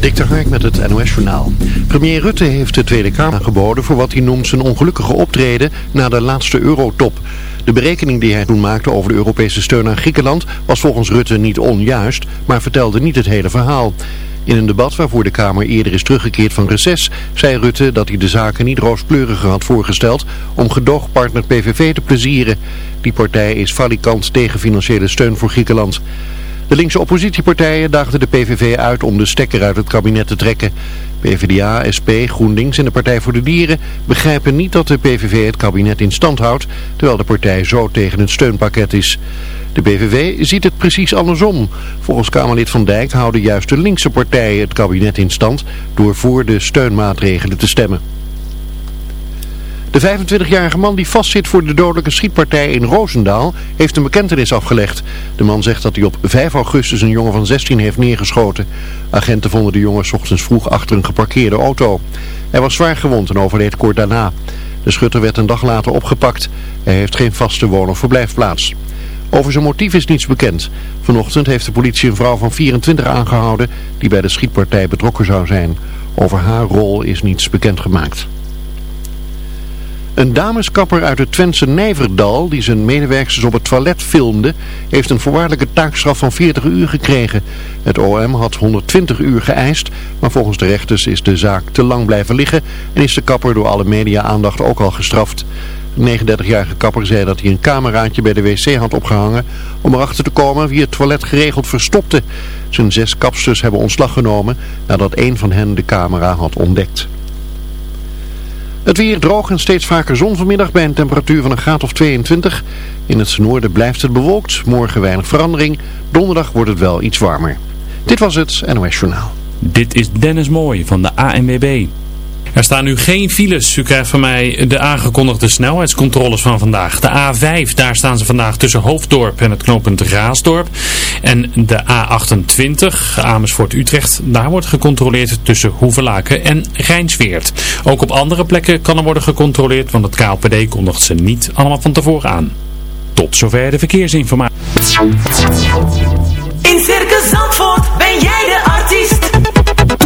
Dik Hark met het NOS Journaal. Premier Rutte heeft de Tweede Kamer geboden voor wat hij noemt zijn ongelukkige optreden na de laatste eurotop. De berekening die hij toen maakte over de Europese steun aan Griekenland was volgens Rutte niet onjuist, maar vertelde niet het hele verhaal. In een debat waarvoor de Kamer eerder is teruggekeerd van reces, zei Rutte dat hij de zaken niet rooskleuriger had voorgesteld om gedoogpartner PVV te plezieren. Die partij is valikant tegen financiële steun voor Griekenland. De linkse oppositiepartijen daagden de PVV uit om de stekker uit het kabinet te trekken. PvdA, SP, GroenLinks en de Partij voor de Dieren begrijpen niet dat de PVV het kabinet in stand houdt, terwijl de partij zo tegen het steunpakket is. De PVV ziet het precies andersom. Volgens Kamerlid Van Dijk houden juist de linkse partijen het kabinet in stand door voor de steunmaatregelen te stemmen. De 25-jarige man die vastzit voor de dodelijke schietpartij in Roosendaal heeft een bekentenis afgelegd. De man zegt dat hij op 5 augustus een jongen van 16 heeft neergeschoten. Agenten vonden de jongen ochtends vroeg achter een geparkeerde auto. Hij was zwaar gewond en overleed kort daarna. De schutter werd een dag later opgepakt. Hij heeft geen vaste woon- of verblijfplaats. Over zijn motief is niets bekend. Vanochtend heeft de politie een vrouw van 24 aangehouden die bij de schietpartij betrokken zou zijn. Over haar rol is niets bekendgemaakt. Een dameskapper uit het Twentse Nijverdal, die zijn medewerkers op het toilet filmde, heeft een voorwaardelijke taakstraf van 40 uur gekregen. Het OM had 120 uur geëist, maar volgens de rechters is de zaak te lang blijven liggen en is de kapper door alle media-aandacht ook al gestraft. De 39-jarige kapper zei dat hij een cameraatje bij de wc had opgehangen om erachter te komen wie het toilet geregeld verstopte. Zijn zes kapsters hebben ontslag genomen nadat een van hen de camera had ontdekt. Het weer droog en steeds vaker zon vanmiddag bij een temperatuur van een graad of 22. In het noorden blijft het bewolkt, morgen weinig verandering. Donderdag wordt het wel iets warmer. Dit was het NOS Journaal. Dit is Dennis Mooij van de ANWB. Er staan nu geen files. U krijgt van mij de aangekondigde snelheidscontroles van vandaag. De A5, daar staan ze vandaag tussen Hoofddorp en het knooppunt Raasdorp. En de A28, Amersfoort-Utrecht, daar wordt gecontroleerd tussen Hoevelaken en Rijnsweert. Ook op andere plekken kan er worden gecontroleerd, want het KLPD kondigt ze niet allemaal van tevoren aan. Tot zover de verkeersinformatie. In Circus Zandvoort ben jij de artiest.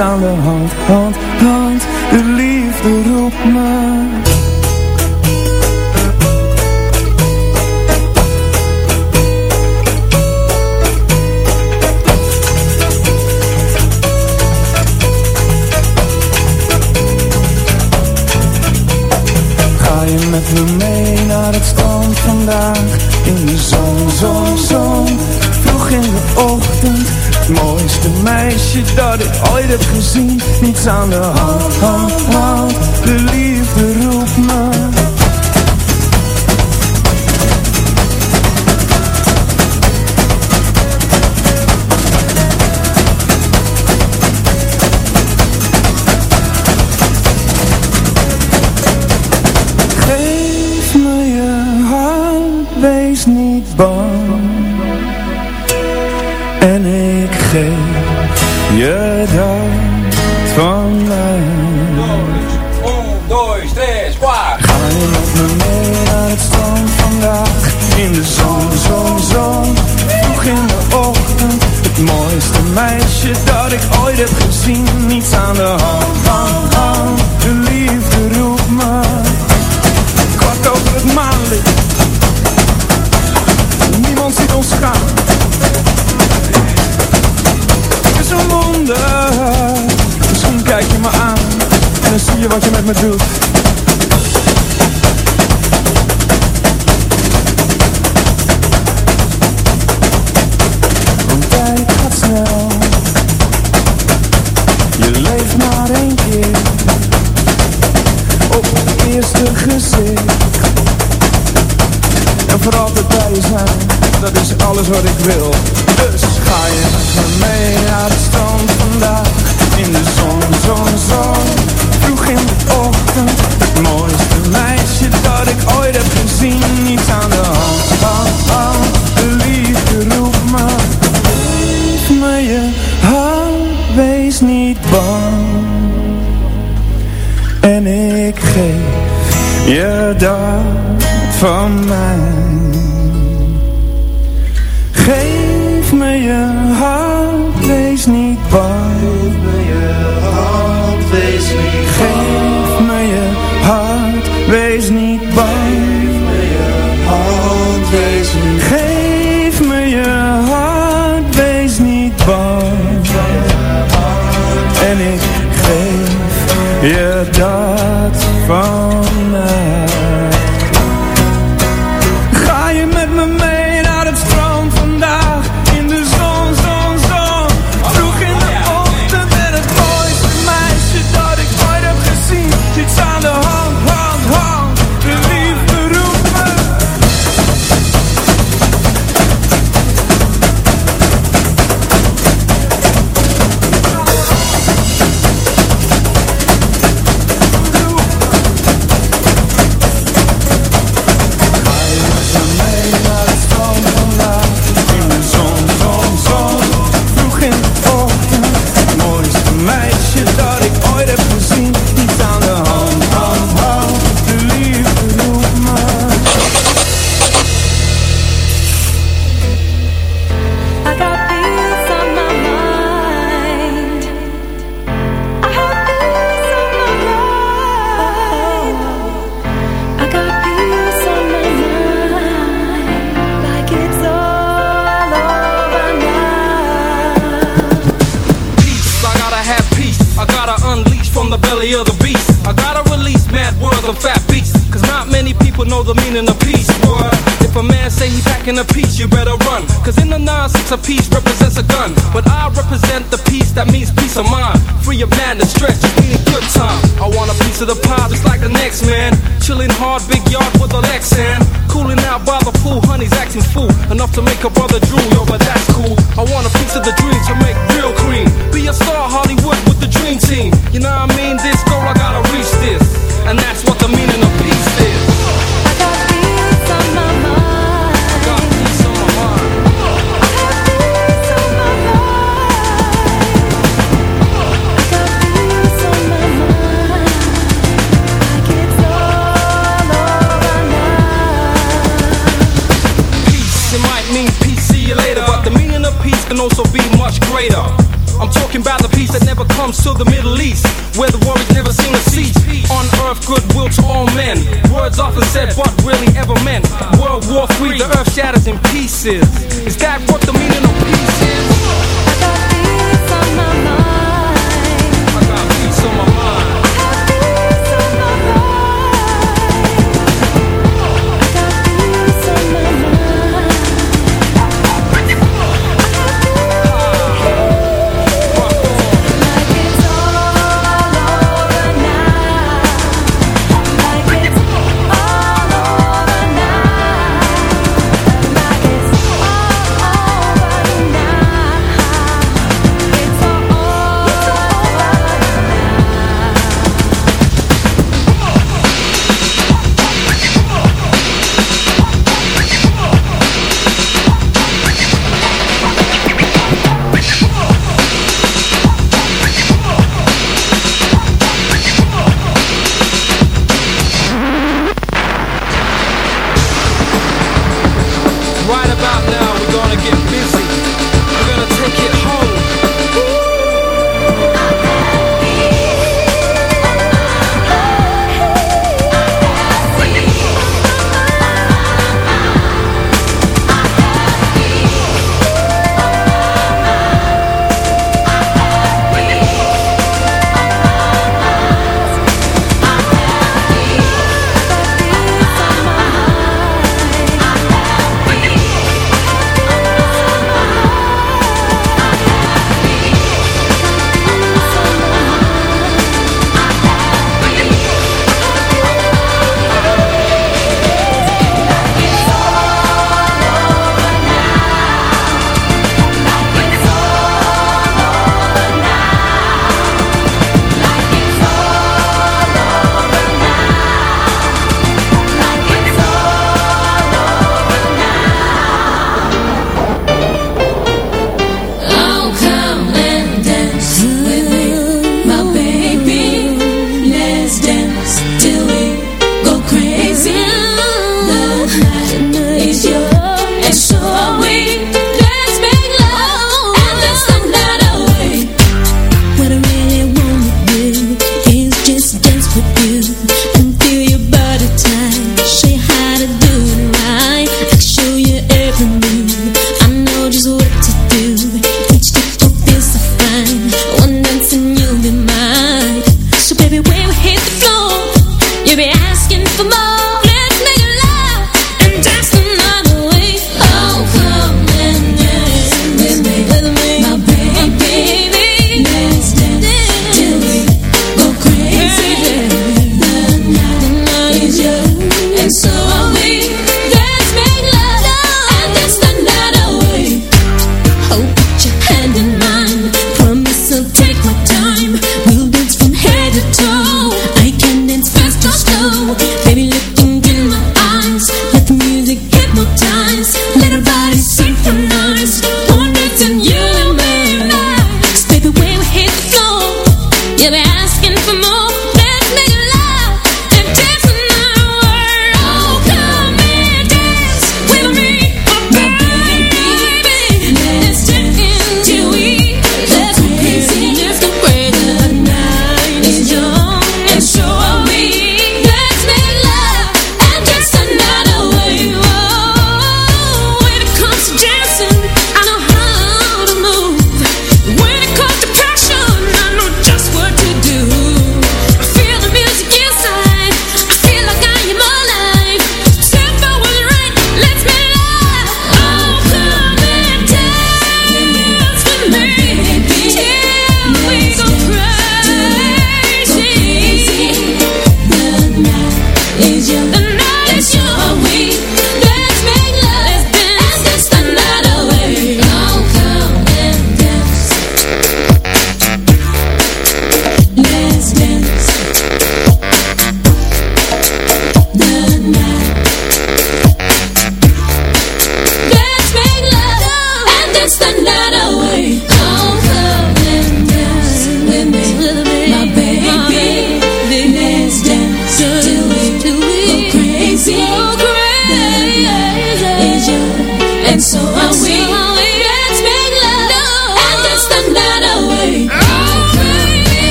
sound of 长得好 know the meaning of peace, boy. If a man say he packing a piece, you better run. Cause in the nine, six, a piece represents a gun. But I represent the peace that means peace of mind. Free of madness, stretch, a good time. I want a piece of the pie just like the next man. Chilling hard, big yard with a Lexan. Cooling out by the pool, honey's acting fool. Enough to make a brother drool, yo, but that's cool. I want a piece of the dream to make real cream. Be a star, Hollywood with the dream team. You know what I mean? This girl, I gotta comes to the Middle East, where the war is never seen a cease. On earth, goodwill to all men. Words often said, but really ever meant. World War III, the earth shatters in pieces. Is that what the meaning of peace is? I got peace on my mind. I got peace on my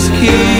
is key.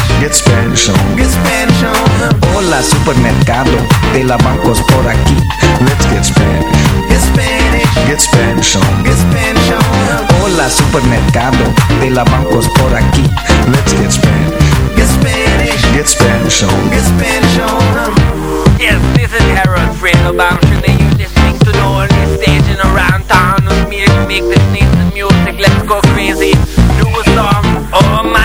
Get Spanish on. Get Spanish on. Hola supermercado de la bancos por aquí. Let's get Spanish. Get Spanish. Get Spanish on. Get Spanish on. Hola supermercado de la bancos por aquí. Let's get Spanish. Get Spanish. Get Spanish on. Get Spanish on. Yes, this is Harold Fredo Bamshin and you're listening to the only station around town with me to make this nice music. Let's go crazy. Do a song. Oh my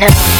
never.